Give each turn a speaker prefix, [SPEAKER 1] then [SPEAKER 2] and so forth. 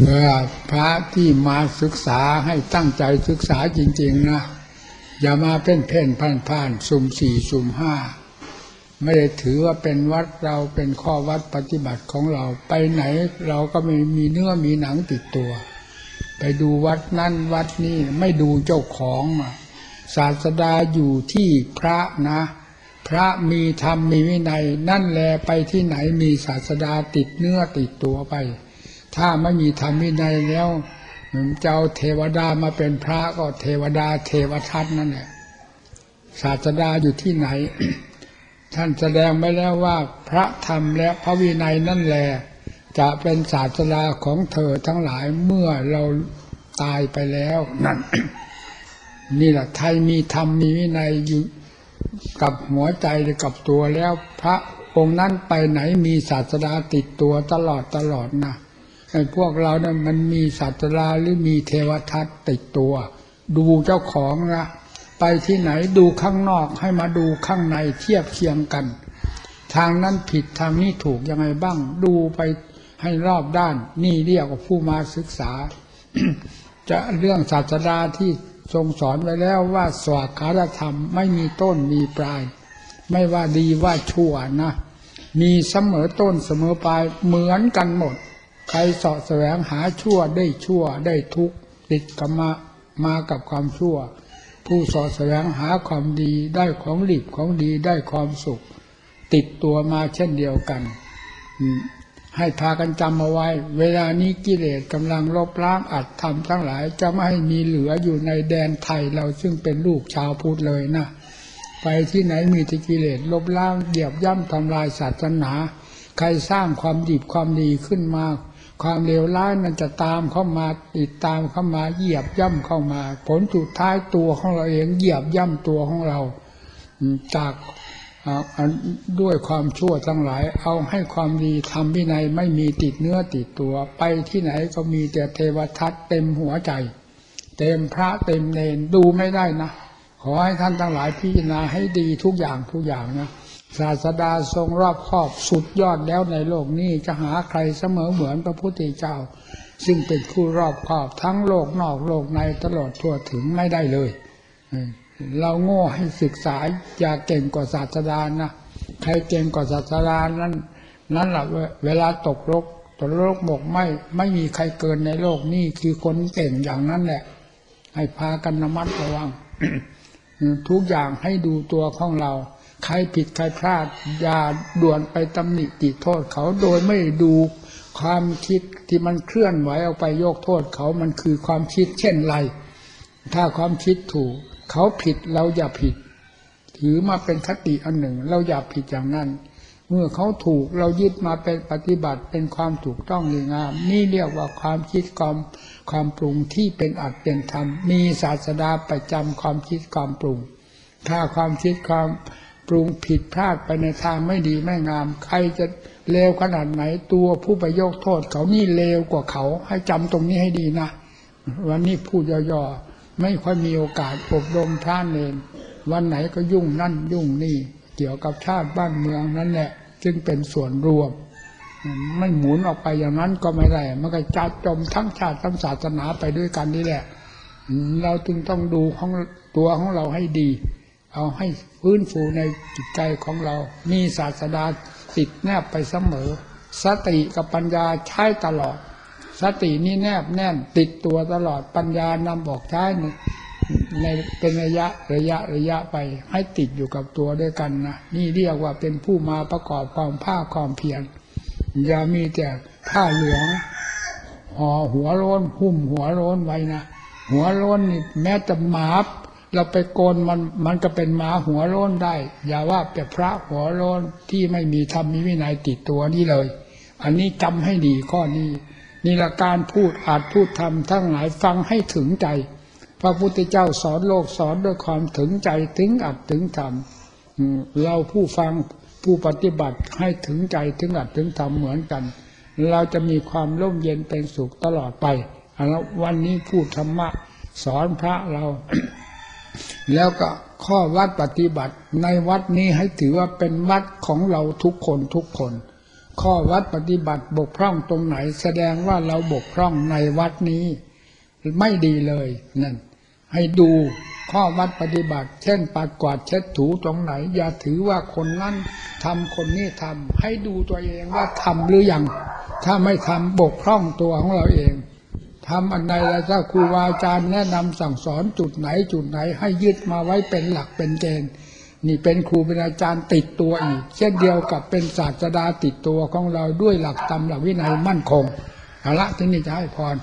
[SPEAKER 1] เมื่อพระที่มาศึกษาให้ตั้งใจศึกษาจริง ๆ นะ อย่ามาเพ่นเพ่นพ่านพ่านสุ่มสี่สุ่มห้าไม่ได้ถือว่าเป็นวัดเราเป็นข้อวัดปฏิบัติของเราไปไหน เราก็ไม่มีเนื้อมีหนังติดตัว ไปดูวัดนั่นวัดนี่ไม่ดูเจ้าของศาสดาอยู่ที่พระนะ พระมีธรรมมีวินัย นั่นแลไปที่ไหนมีศาสดาติดเนื้อติดตัวไป ถ้าไม่มีธรรมวินัยแล้วเจ้าเทวดามาเป็นพระก็เทวดาเทวทัตนั่นแหละศาสดาอยู่ที่ไหน ท่านแสดงไปแล้วว่าพระธรรมและพระวินัยนั่นแหละจะเป็นศาสดาของเธอทั้งหลายเมื่อเราตายไปแล้วนั่นนี่แหละไทยมีธรรมมีวินัยอยู่กับหัวใจหรือกับตัวแล้วพระองค์นั้นไปไหนมีศาสดาติดตัวตลอดตลอดนะ ไอ้พวกเราเนี่ยมันมีศาสดาหรือมีเทวทัตติดตัว ดูเจ้าของนะไปที่ไหนดูข้างนอกให้มาดูข้างในเทียบเคียงกัน ทางนั้นผิดทางนี้ถูกยังไงบ้าง ดูไปให้รอบด้าน นี่เรียกว่าผู้มาศึกษา จะเรื่องศาสดาที่ทรงสอนไว้แล้วว่าสวากาธรรมไม่มีต้นมีปลาย ไม่ว่าดีว่าชั่วนะ มีเสมอต้นเสมอปลายเหมือนกันหมด ใครสาะแสวงหาชั่วได้ชั่วได้ทุกข์ติดกับมามากับความชั่ว ผู้สาะแสวงหาความดีได้ของหลีบของดีได้ความสุข ติดตัวมาเช่นเดียวกัน ให้พากันจำเอาไว้ เวลานี้กิเลสกำลังลบล้างอัดทำทั้งหลายจะไม่ให้มีเหลืออยู่ในแดนไทยเราซึ่งเป็นลูกชาวพุทธเลยนะไปที่ไหนมีแต่กิเลสลบล้างเหยียบย่ำทำลายศาสนา ใครสร้างความดีความดีขึ้นมา ความเลวร้ายมันจะตามเข้ามาติดตามเข้ามาเหยียบย่ำเข้ามา ผลสุดท้ายตัวของเราเองเหยียบย่ำตัวของเรา จากด้วยความชั่วทั้งหลาย เอาให้ความดีทำวินัยไม่มีติดเนื้อติดตัว ไปที่ไหนก็มีแต่เทวทัตเต็มหัวใจ เต็มพระเต็มเนนดูไม่ได้นะ ขอให้ท่านทั้งหลายพิจารณาให้ดีทุกอย่างทุกอย่างนะ ศาสดาทรงรอบครอบสุดยอดแล้วในโลกนี้จะหาใครเสมอเหมือนพระพุทธเจ้า ซึ่งเป็นผู้รอบครอบทั้งโลกนอกโลกในตลอดทั่วถึงไม่ได้เลย เราโง่ให้ศึกษาอย่าเก่งกว่าศาสดานะใครเก่งกว่าศาสดานั้นนั้นแหละเวลาตกโลกตกโลกบกไม่ไม่มีใครเกินในโลกนี่คือคนเก่งอย่างนั้นแหละ ให้พากันระมัดระวังทุกอย่างให้ดูตัวของเรา ใครผิดใครพลาดอย่าด่วนไปตำหนิติโทษเขาโดยไม่ดูความคิดที่มันเคลื่อนไหวออกไปโยกโทษเขามันคือความคิดเช่นไร ถ้าความคิดถูก เขาผิดเราอย่าผิด ถือมาเป็นคติอันหนึ่ง เราอย่าผิดอย่างนั้น เมื่อเขาถูกเรายึดมาเป็นปฏิบัติเป็นความถูกต้องดีงาม นี่เรียกว่าความคิดความความปรุงที่เป็นอัตเป็นธรรม มีศาสดาประจำความคิดความปรุง ถ้าความคิดความ ปรุงผิดพลาดไปในทางไม่ดีไม่งาม ใครจะเลวขนาดไหนตัวผู้ไปโยกโทษ เขานี่เลวกว่าเขา ให้จำตรงนี้ให้ดีนะวันนี้พูดย่อๆไม่ค่อยมีโอกาสอบรมพระเนรวันไหนก็ยุ่งนั่นยุ่งนี่ เกี่ยวกับชาติบ้านเมืองนั่นแหละ จึงเป็นส่วนรวมไม่หมุนออกไปอย่างนั้นก็ไม่ได้มันก็จัดจมทั้งชาติทั้งศาสนาไปด้วยกันนี่แหละ เราจึงต้องดูของตัวของเราให้ดี เอาให้ฟื้นฟูในจิตใจของเรา มีศาสดาติดแนบไปเสมอ สติกับปัญญาใช้ตลอด สตินี่แนบแน่นติดตัวตลอดปัญญานำบอกใช้ในเป็นระยะระยะระยะไป ให้ติดอยู่กับตัวด้วยกันนะนี่เรียกว่าเป็นผู้มาประกอบความภาคความเพียรอย่ามีแต่ผ้าเหลืองห่อหัวโลนหุ้มหัวโลนไว้นะหัวโลนนี่แม้จะหมา เราไปโกนมันมันก็เป็นหมาหัวโล้นได้ อย่าว่าแต่พระหัวโล้นที่ไม่มีธรรมมีวินัยติดตัวนี่เลย อันนี้จำให้ดีข้อนี้นี่ละการพูดอาจพูดทำทั้งหลายฟังให้ถึงใจ พระพุทธเจ้าสอนโลกสอนด้วยความถึงใจถึงอัดถึงทำเราผู้ฟังผู้ปฏิบัติให้ถึงใจถึงอัดถึงทำเหมือนกัน เราจะมีความร่มเย็นเป็นสุขตลอดไปแล้ววันนี้พูดธรรมะสอนพระเรา แล้วก็ข้อวัดปฏิบัติในวัดนี้ให้ถือว่าเป็นวัดของเราทุกคนทุกคน ข้อวัดปฏิบัติบกพร่องตรงไหน แสดงว่าเราบกพร่องในวัดนี้ ไม่ดีเลยนั่นให้ดูข้อวัดปฏิบัติ เช่นปัดกวาดเช็ดถูตรงไหน อย่าถือว่าคนนั้นทำคนนี้ทำให้ดูตัวเองว่าทำหรือยังถ้าไม่ทำบกพร่องตัวของเราเอง ทำอันใดแล้วถ้าครูบาอาจารย์แนะนำสั่งสอนจุดไหนจุดไหน ให้ยึดมาไว้เป็นหลักเป็นเกณฑ์นี่เป็นครูเป็นอาจารย์ติดตัวอีก เช่นเดียวกับเป็นศาสดาติดตัวของเราด้วยหลักธรรมหลักวินัยมั่นคงเอาละที่นี่จะให้พร